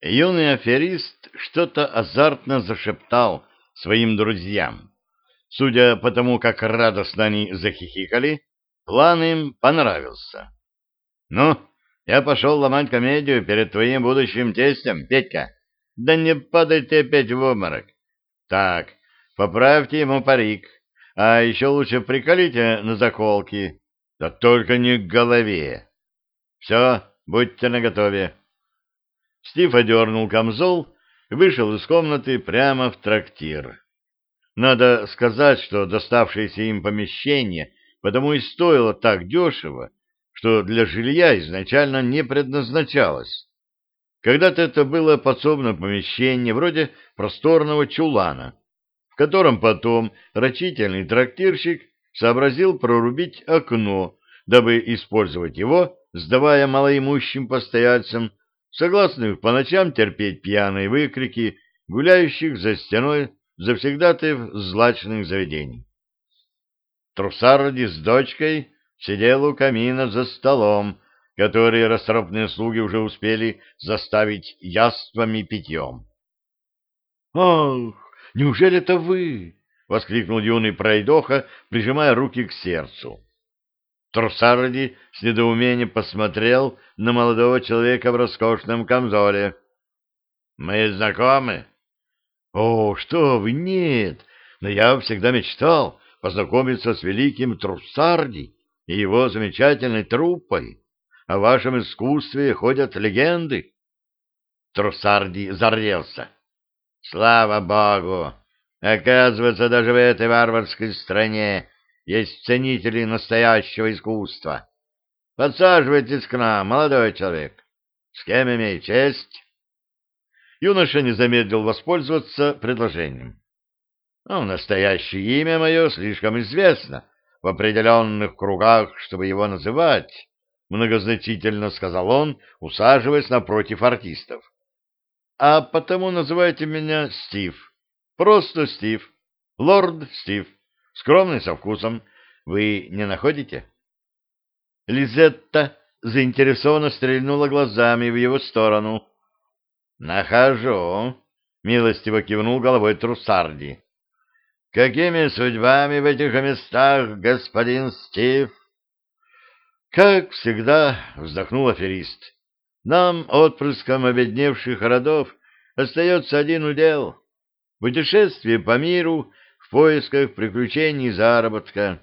Юный аферист что-то азартно зашептал своим друзьям. Судя по тому, как радостно они захихикали, план им понравился. — Ну, я пошел ломать комедию перед твоим будущим тестем, Петька. Да не падай ты опять в обморок. Так, поправьте ему парик, а еще лучше приколите на заколки, да только не к голове. Все, будьте наготове. Стив одернул камзол и вышел из комнаты прямо в трактир. Надо сказать, что доставшееся им помещение потому и стоило так дешево, что для жилья изначально не предназначалось. Когда-то это было подсобное помещение, вроде просторного чулана, в котором потом рачительный трактирщик сообразил прорубить окно, дабы использовать его, сдавая малоимущим постояльцам согласных по ночам терпеть пьяные выкрики гуляющих за стеной завсегдатаев злачных заведений. Трусарди с дочкой сидел у камина за столом, который расторопные слуги уже успели заставить яствами питьем. — Ах, неужели это вы? — воскликнул юный пройдоха, прижимая руки к сердцу. Трусарди с недоумением посмотрел на молодого человека в роскошном камзоле. — Мы знакомы? — О, что вы, нет! Но я всегда мечтал познакомиться с великим Трусарди и его замечательной труппой. О вашем искусстве ходят легенды. Трусарди зарелся. — Слава Богу! Оказывается, даже в этой варварской стране есть ценители настоящего искусства. Подсаживайтесь к нам, молодой человек. С кем имею честь? Юноша не замедлил воспользоваться предложением. Ну, настоящее имя мое слишком известно в определенных кругах, чтобы его называть, многозначительно сказал он, усаживаясь напротив артистов. А потому называйте меня Стив. Просто Стив. Лорд Стив скромный со вкусом. Вы не находите? Лизетта заинтересованно стрельнула глазами в его сторону. «Нахожу», — милостиво кивнул головой Трусарди. «Какими судьбами в этих местах, господин Стив?» «Как всегда», — вздохнул аферист, — «нам, отпрыском обедневших родов, остается один удел — путешествие по миру в поисках приключений и заработка.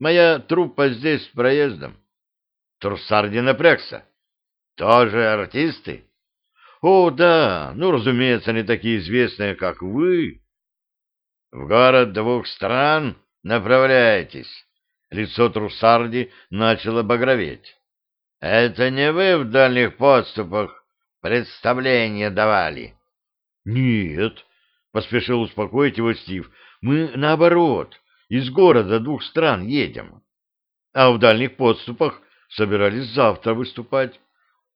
Моя труппа здесь проездом. Турсарди напрягся. Тоже артисты? О, да, ну, разумеется, они такие известные, как вы. В город двух стран направляйтесь. Лицо Трусарди начало багроветь. Это не вы в дальних подступах представление давали? Нет, поспешил успокоить его Стив. Мы, наоборот, из города двух стран едем. А в дальних подступах собирались завтра выступать.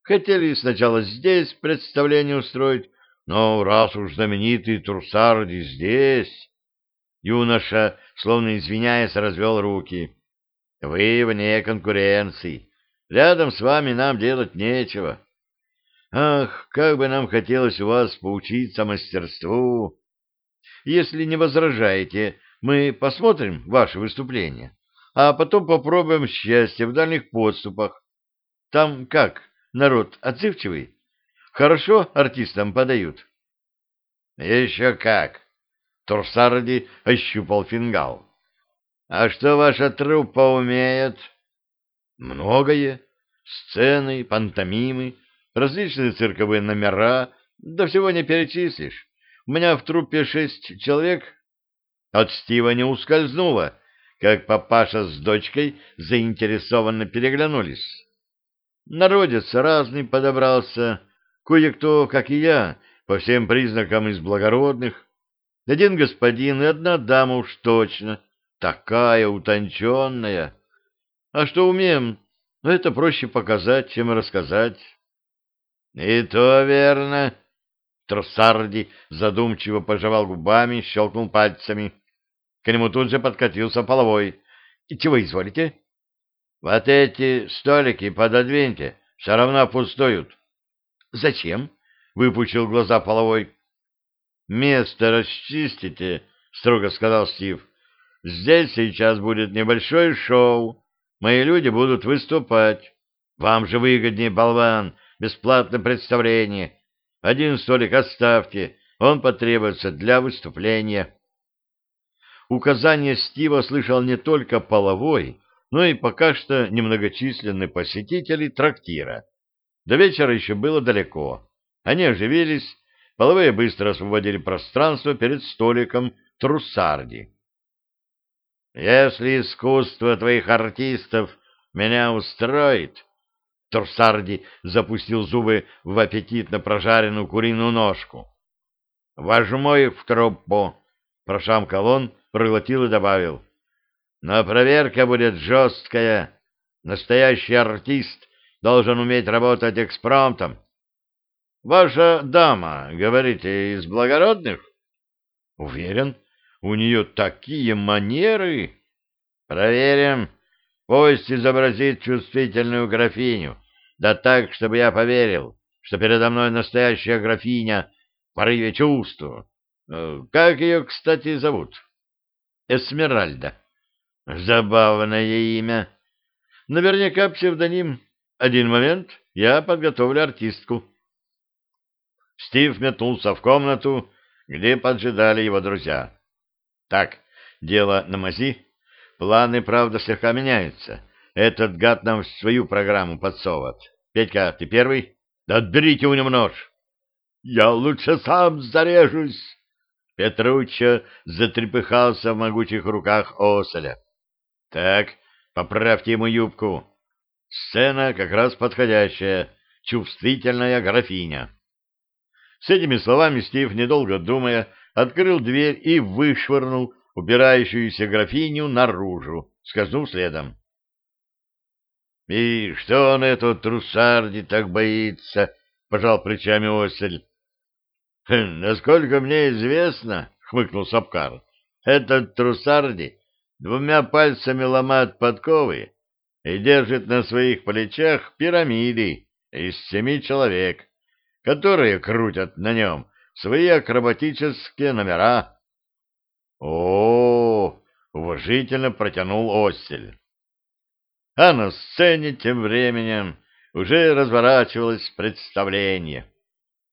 Хотели сначала здесь представление устроить, но раз уж знаменитый Трусарди здесь... Юноша, словно извиняясь, развел руки. Вы вне конкуренции. Рядом с вами нам делать нечего. Ах, как бы нам хотелось у вас поучиться мастерству. Если не возражаете, мы посмотрим ваше выступление, а потом попробуем счастье в дальних подступах. Там как, народ отзывчивый? Хорошо артистам подают? Еще как. Турсарди ощупал фингал. А что ваша труппа умеет? Многое. Сцены, пантомимы, различные цирковые номера, да всего не перечислишь. У меня в труппе шесть человек. От Стива не ускользнуло, как папаша с дочкой заинтересованно переглянулись. Народец разный подобрался, кое-кто, как и я, по всем признакам из благородных. Один господин и одна дама уж точно, такая утонченная. А что умеем, это проще показать, чем рассказать. — И то верно, Троссарди задумчиво пожевал губами, щелкнул пальцами. К нему тут же подкатился половой. — И чего изволите? — Вот эти столики пододвиньте, все равно пустуют. — Зачем? выпучил глаза половой. Место расчистите, строго сказал Стив. Здесь сейчас будет небольшое шоу. Мои люди будут выступать. Вам же выгоднее, болван, бесплатное представление. Один столик оставьте, он потребуется для выступления. Указание Стива слышал не только половой, но и пока что немногочисленные посетители трактира. До вечера еще было далеко. Они оживились, половые быстро освободили пространство перед столиком Труссарди. «Если искусство твоих артистов меня устроит...» Труссарди запустил зубы в аппетитно прожаренную куриную ножку. «Возьму их в труппу», — прошамкал он, проглотил и добавил. Но проверка будет жесткая. Настоящий артист должен уметь работать экспромтом. Ваша дама, говорите, из благородных? Уверен, у нее такие манеры. Проверим. Пусть изобразит чувствительную графиню, да так, чтобы я поверил, что передо мной настоящая графиня в порыве чувства. Э, как ее, кстати, зовут? Эсмеральда. Забавное имя. Наверняка псевдоним. Один момент, я подготовлю артистку. Стив метнулся в комнату, где поджидали его друзья. Так, дело на мази. Планы, правда, слегка меняются. Этот гад нам свою программу подсовывает. Петька, ты первый? Да отберите у него нож. Я лучше сам зарежусь. Петруччо затрепыхался в могучих руках Оселя. Так, поправьте ему юбку. Сцена как раз подходящая, чувствительная графиня. С этими словами Стив, недолго думая, открыл дверь и вышвырнул упирающуюся графиню наружу, скользнув следом. — И что он этот трусарди так боится? — пожал плечами Осель. — Насколько мне известно, — хмыкнул Сапкар, — этот трусарди двумя пальцами ломает подковы и держит на своих плечах пирамиды из семи человек, которые крутят на нем свои акробатические номера. О, уважительно протянул Осель. А на сцене тем временем уже разворачивалось представление.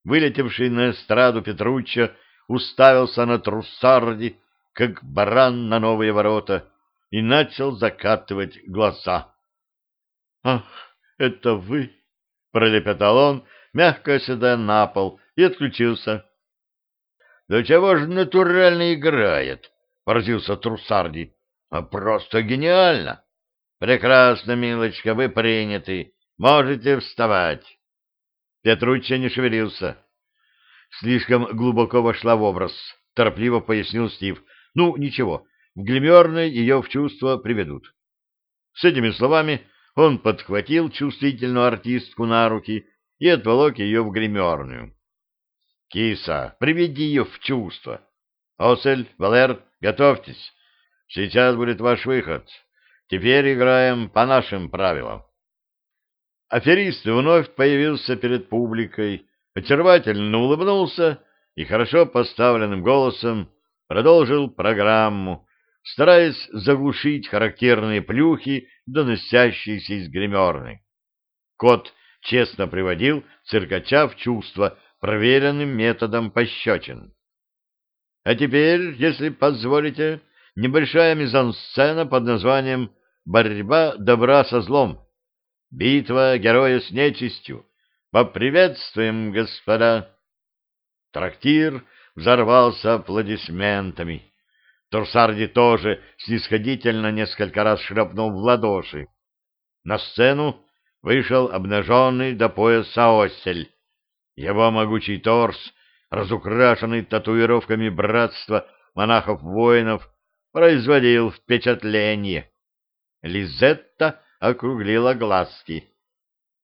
Вылетевший на эстраду Петруччо уставился на Труссарди как баран на новые ворота, и начал закатывать глаза. — Ах, это вы! — пролепетал он, мягко седая на пол, и отключился. — Да чего же натурально играет? — поразился Трусарди. — А просто гениально! Прекрасно, милочка, вы приняты. Можете вставать. Петручча не шевелился. Слишком глубоко вошла в образ, торопливо пояснил Стив. Ну, ничего, в гримерной ее в чувство приведут. С этими словами он подхватил чувствительную артистку на руки и отволок ее в гримерную. — Киса, приведи ее в чувство. Осель, Валер, готовьтесь. Сейчас будет ваш выход. Теперь играем по нашим правилам. Аферист вновь появился перед публикой, очаровательно улыбнулся и хорошо поставленным голосом продолжил программу, стараясь заглушить характерные плюхи, доносящиеся из гримерной. Кот честно приводил циркача в чувство проверенным методом пощечин. А теперь, если позволите, небольшая мизансцена под названием «Борьба добра со злом». Битва героя с нечистью. Поприветствуем, господа. Трактир взорвался аплодисментами. Торсарди тоже снисходительно несколько раз шлепнул в ладоши. На сцену вышел обнаженный до пояса осель. Его могучий торс, разукрашенный татуировками братства монахов-воинов, производил впечатление. Лизетта округлила глазки.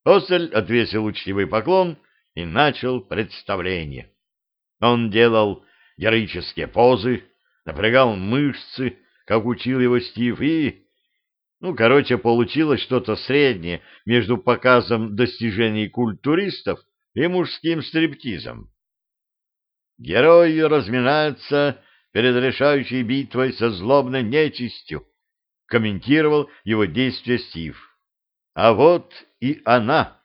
Осель отвесил учтивый поклон и начал представление. Он делал героические позы, напрягал мышцы, как учил его Стив, и... Ну, короче, получилось что-то среднее между показом достижений культуристов и мужским стриптизом. Герой разминается перед решающей битвой со злобной нечистью, комментировал его действия Стив. А вот и она.